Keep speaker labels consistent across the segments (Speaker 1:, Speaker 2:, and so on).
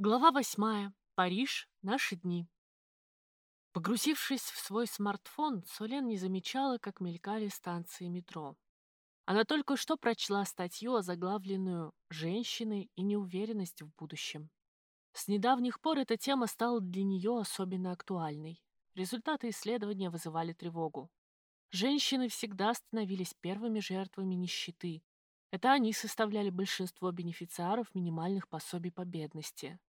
Speaker 1: Глава восьмая. Париж. Наши дни. Погрузившись в свой смартфон, Солен не замечала, как мелькали станции метро. Она только что прочла статью, озаглавленную «Женщины и неуверенность в будущем». С недавних пор эта тема стала для нее особенно актуальной. Результаты исследования вызывали тревогу. Женщины всегда становились первыми жертвами нищеты. Это они составляли большинство бенефициаров минимальных пособий по бедности.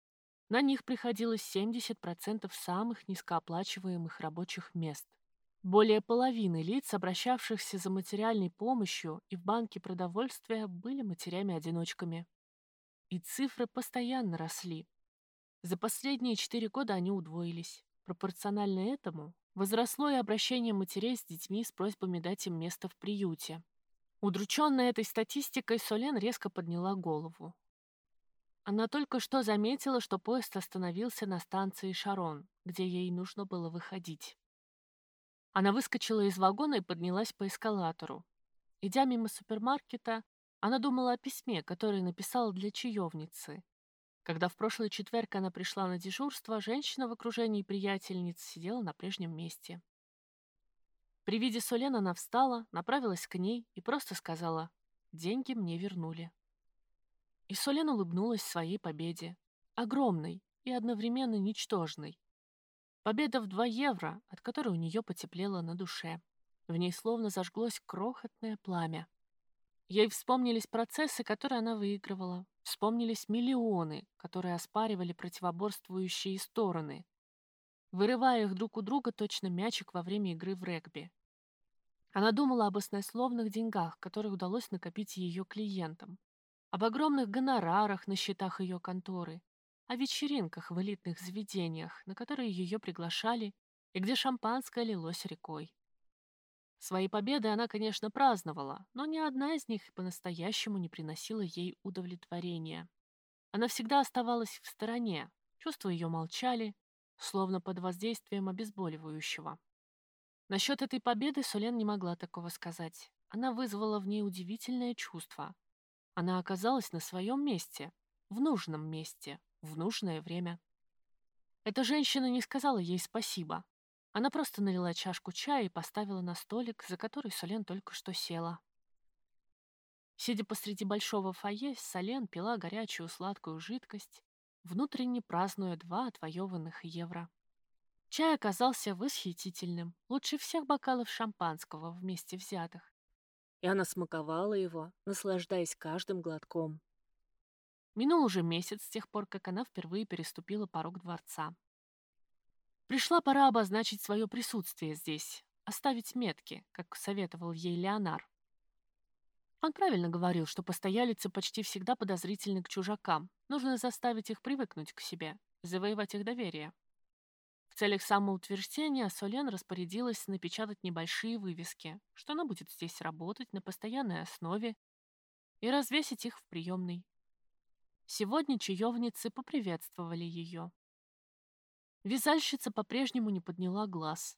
Speaker 1: На них приходилось 70% самых низкооплачиваемых рабочих мест. Более половины лиц, обращавшихся за материальной помощью и в банке продовольствия, были матерями-одиночками. И цифры постоянно росли. За последние четыре года они удвоились. Пропорционально этому возросло и обращение матерей с детьми с просьбами дать им место в приюте. Удрученная этой статистикой, Солен резко подняла голову. Она только что заметила, что поезд остановился на станции Шарон, где ей нужно было выходить. Она выскочила из вагона и поднялась по эскалатору. Идя мимо супермаркета, она думала о письме, которое написала для чаевницы. Когда в прошлый четверг она пришла на дежурство, женщина в окружении приятельниц сидела на прежнем месте. При виде Солен она встала, направилась к ней и просто сказала «Деньги мне вернули». И Солен улыбнулась своей победе. Огромной и одновременно ничтожной. Победа в 2 евро, от которой у нее потеплело на душе. В ней словно зажглось крохотное пламя. Ей вспомнились процессы, которые она выигрывала. Вспомнились миллионы, которые оспаривали противоборствующие стороны, вырывая их друг у друга точно мячик во время игры в регби. Она думала об основных деньгах, которые удалось накопить ее клиентам, об огромных гонорарах на счетах ее конторы, о вечеринках в элитных заведениях, на которые ее приглашали и где шампанское лилось рекой. Свои победы она, конечно, праздновала, но ни одна из них по-настоящему не приносила ей удовлетворения. Она всегда оставалась в стороне, чувства ее молчали, словно под воздействием обезболивающего. Насчет этой победы Солен не могла такого сказать. Она вызвала в ней удивительное чувство, она оказалась на своем месте, в нужном месте, в нужное время. Эта женщина не сказала ей спасибо. Она просто налила чашку чая и поставила на столик, за который Солен только что села. Сидя посреди большого фойе, Солен пила горячую сладкую жидкость, внутренне празднуя два отвоеванных евро. Чай оказался восхитительным, лучше всех бокалов шампанского вместе взятых и она смаковала его, наслаждаясь каждым глотком. Минул уже месяц с тех пор, как она впервые переступила порог дворца. Пришла пора обозначить свое присутствие здесь, оставить метки, как советовал ей Леонар. Он правильно говорил, что постоялицы почти всегда подозрительны к чужакам. Нужно заставить их привыкнуть к себе, завоевать их доверие. Целях самоутверждения Солен распорядилась напечатать небольшие вывески, что она будет здесь работать на постоянной основе и развесить их в приемной. Сегодня чаевницы поприветствовали ее. Вязальщица по-прежнему не подняла глаз.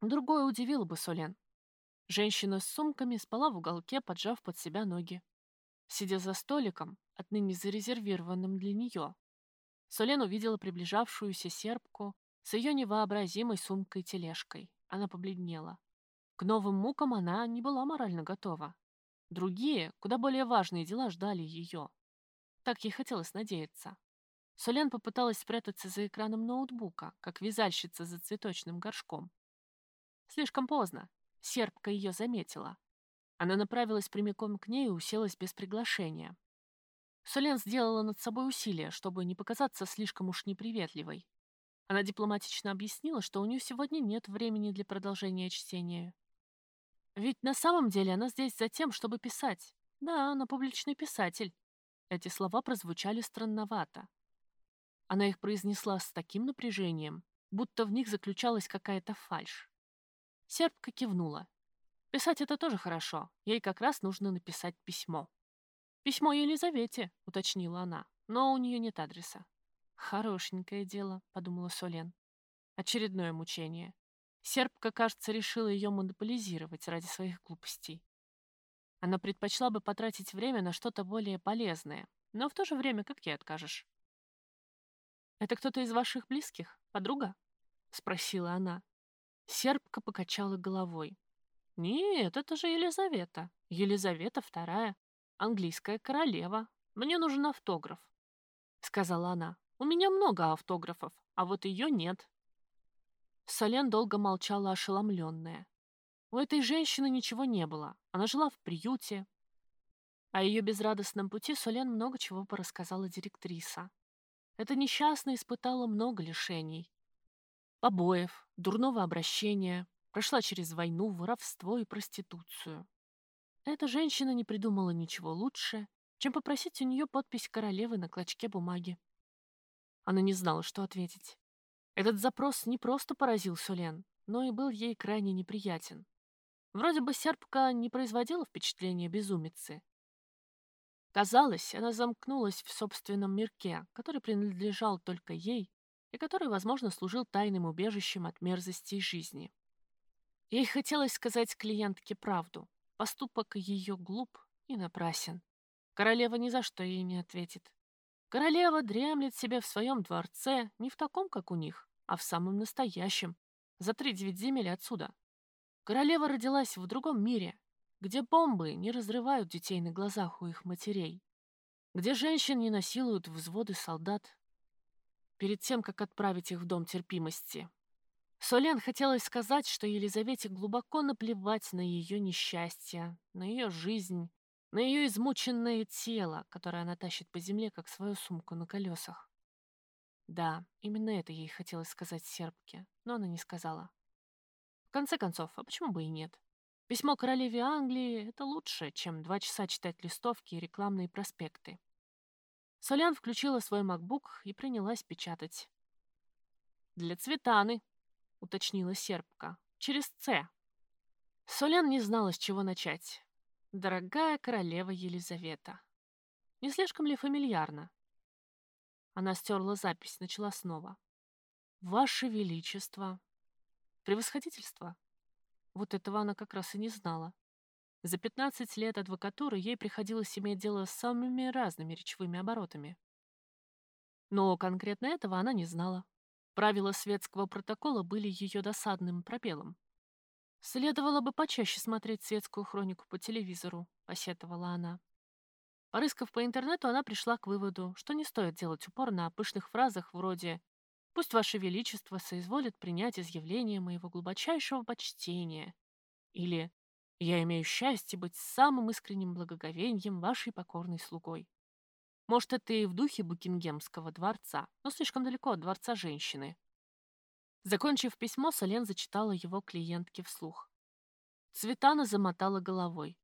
Speaker 1: Другое удивило бы Солен. Женщина с сумками спала в уголке, поджав под себя ноги. Сидя за столиком, отныне зарезервированным для нее, Солен увидела приближавшуюся серпку с ее невообразимой сумкой-тележкой. Она побледнела. К новым мукам она не была морально готова. Другие, куда более важные дела ждали ее. Так ей хотелось надеяться. Солен попыталась спрятаться за экраном ноутбука, как вязальщица за цветочным горшком. Слишком поздно. Серпка ее заметила. Она направилась прямиком к ней и уселась без приглашения. Солен сделала над собой усилие, чтобы не показаться слишком уж неприветливой. Она дипломатично объяснила, что у нее сегодня нет времени для продолжения чтения. Ведь на самом деле она здесь за тем, чтобы писать. Да, она публичный писатель. Эти слова прозвучали странновато. Она их произнесла с таким напряжением, будто в них заключалась какая-то фальшь. Сербка кивнула. Писать это тоже хорошо. Ей как раз нужно написать письмо. «Письмо Елизавете», — уточнила она, но у нее нет адреса. «Хорошенькое дело», — подумала Солен. Очередное мучение. Сербка, кажется, решила ее монополизировать ради своих глупостей. Она предпочла бы потратить время на что-то более полезное, но в то же время как ей откажешь? «Это кто-то из ваших близких, подруга?» — спросила она. Сербка покачала головой. «Нет, это же Елизавета. Елизавета вторая, английская королева. Мне нужен автограф», — сказала она. «У меня много автографов, а вот ее нет». Солен долго молчала ошеломленная. У этой женщины ничего не было. Она жила в приюте. О ее безрадостном пути Солен много чего порассказала директриса. Эта несчастная испытала много лишений. Побоев, дурного обращения, прошла через войну, воровство и проституцию. Эта женщина не придумала ничего лучше, чем попросить у нее подпись королевы на клочке бумаги. Она не знала, что ответить. Этот запрос не просто поразил Сулен, но и был ей крайне неприятен. Вроде бы серпка не производила впечатления безумицы. Казалось, она замкнулась в собственном мирке, который принадлежал только ей и который, возможно, служил тайным убежищем от мерзостей жизни. Ей хотелось сказать клиентке правду. Поступок ее глуп и напрасен. Королева ни за что ей не ответит. Королева дремлет себе в своем дворце, не в таком, как у них, а в самом настоящем, за три девять земель отсюда. Королева родилась в другом мире, где бомбы не разрывают детей на глазах у их матерей, где женщин не насилуют взводы солдат, перед тем, как отправить их в дом терпимости. Солен хотелось сказать, что Елизавете глубоко наплевать на ее несчастье, на ее жизнь, на ее измученное тело, которое она тащит по земле, как свою сумку на колесах. Да, именно это ей хотелось сказать сербке, но она не сказала. В конце концов, а почему бы и нет? Письмо королеве Англии — это лучше, чем два часа читать листовки и рекламные проспекты. Солян включила свой MacBook и принялась печатать. «Для Цветаны», — уточнила сербка, — «через «Ц». Солян не знала, с чего начать. Дорогая королева Елизавета. Не слишком ли фамильярно? Она стерла запись, начала снова. Ваше Величество. Превосходительство. Вот этого она как раз и не знала. За 15 лет адвокатуры ей приходилось иметь дело с самыми разными речевыми оборотами. Но конкретно этого она не знала. Правила светского протокола были ее досадным пробелом. «Следовало бы почаще смотреть светскую хронику по телевизору», — посетовала она. Порыскав по интернету, она пришла к выводу, что не стоит делать упор на пышных фразах вроде «Пусть Ваше Величество соизволит принять изъявление моего глубочайшего почтения» или «Я имею счастье быть самым искренним благоговением вашей покорной слугой». Может, это и в духе Букингемского дворца, но слишком далеко от дворца женщины. Закончив письмо, Солен зачитала его клиентке вслух. Цветана замотала головой.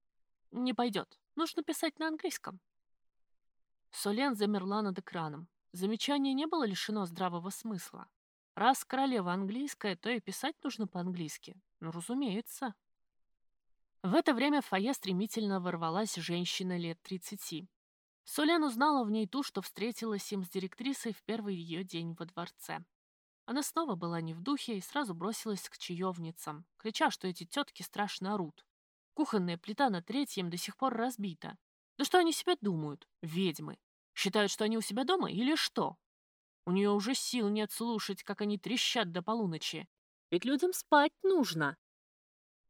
Speaker 1: «Не пойдет. Нужно писать на английском». Солен замерла над экраном. Замечание не было лишено здравого смысла. Раз королева английская, то и писать нужно по-английски. Ну, разумеется. В это время в фойе стремительно ворвалась женщина лет 30. Солен узнала в ней ту, что встретилась им с директрисой в первый ее день во дворце. Она снова была не в духе и сразу бросилась к чаевницам, крича, что эти тетки страшно орут. Кухонная плита на третьем до сих пор разбита. Да что они себе думают, ведьмы? Считают, что они у себя дома или что? У нее уже сил нет слушать, как они трещат до полуночи. Ведь людям спать нужно.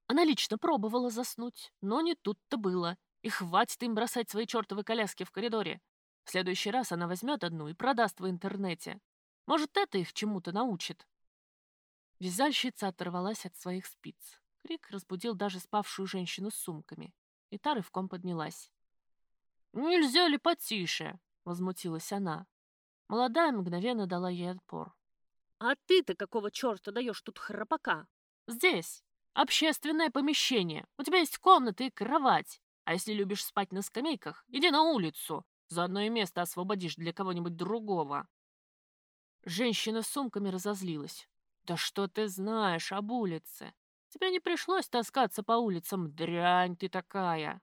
Speaker 1: Она лично пробовала заснуть, но не тут-то было. И хватит им бросать свои чертовы коляски в коридоре. В следующий раз она возьмет одну и продаст в интернете. Может, это их чему-то научит. Вязальщица оторвалась от своих спиц. Крик разбудил даже спавшую женщину с сумками. И та рывком поднялась. «Нельзя ли потише?» — возмутилась она. Молодая мгновенно дала ей отпор. «А ты-то какого черта даешь тут храпака? Здесь общественное помещение. У тебя есть комната и кровать. А если любишь спать на скамейках, иди на улицу. Заодно и место освободишь для кого-нибудь другого». Женщина с сумками разозлилась. «Да что ты знаешь об улице? Тебе не пришлось таскаться по улицам, дрянь ты такая!»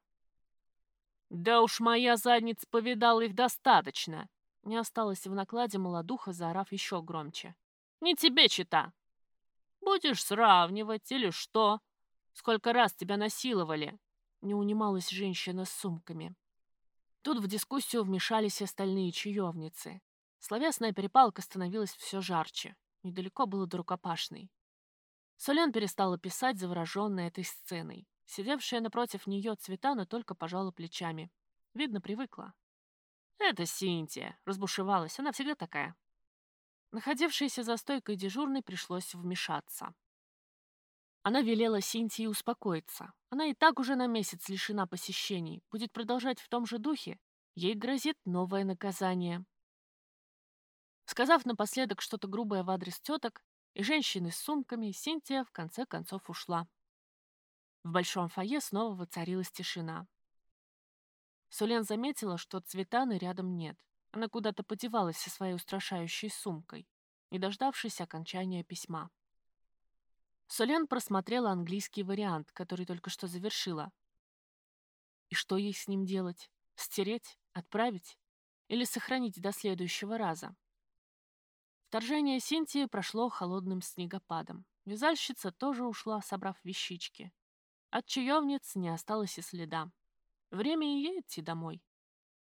Speaker 1: «Да уж моя задница повидала их достаточно!» Не осталось в накладе молодуха, заорав еще громче. «Не тебе чита! Будешь сравнивать или что? Сколько раз тебя насиловали?» Не унималась женщина с сумками. Тут в дискуссию вмешались остальные чаевницы. Словесная перепалка становилась все жарче. Недалеко было до рукопашной. Солен перестала писать, завороженная этой сценой. Сидевшая напротив нее Цветана только пожала плечами. Видно, привыкла. «Это Синтия», — разбушевалась, она всегда такая. Находившейся за стойкой дежурной пришлось вмешаться. Она велела Синтии успокоиться. Она и так уже на месяц лишена посещений. Будет продолжать в том же духе. Ей грозит новое наказание. Сказав напоследок что-то грубое в адрес теток и женщины с сумками, Синтия в конце концов ушла. В большом фойе снова воцарилась тишина. Сулен заметила, что Цветаны рядом нет. Она куда-то подевалась со своей устрашающей сумкой, не дождавшись окончания письма. Солен просмотрела английский вариант, который только что завершила. И что ей с ним делать? Стереть? Отправить? Или сохранить до следующего раза? Вторжение Синтии прошло холодным снегопадом. Вязальщица тоже ушла, собрав вещички. От чаевниц не осталось и следа. Время и ей идти домой.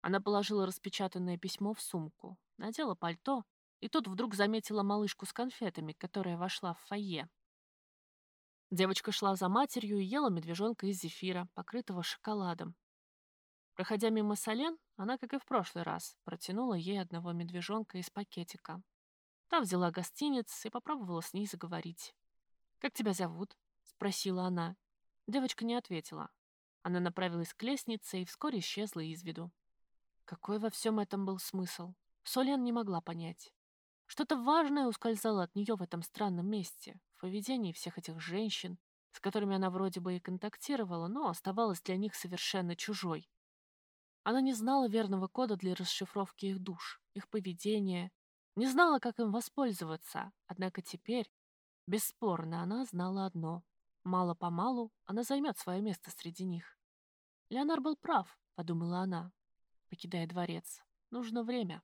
Speaker 1: Она положила распечатанное письмо в сумку, надела пальто, и тут вдруг заметила малышку с конфетами, которая вошла в фойе. Девочка шла за матерью и ела медвежонка из зефира, покрытого шоколадом. Проходя мимо Солен, она, как и в прошлый раз, протянула ей одного медвежонка из пакетика. Та взяла гостиниц и попробовала с ней заговорить. «Как тебя зовут?» — спросила она. Девочка не ответила. Она направилась к лестнице и вскоре исчезла из виду. Какой во всем этом был смысл? Солен не могла понять. Что-то важное ускользало от нее в этом странном месте, в поведении всех этих женщин, с которыми она вроде бы и контактировала, но оставалась для них совершенно чужой. Она не знала верного кода для расшифровки их душ, их поведения, не знала, как им воспользоваться, однако теперь, бесспорно, она знала одно. Мало-помалу она займет свое место среди них. Леонар был прав, подумала она покидая дворец. Нужно время.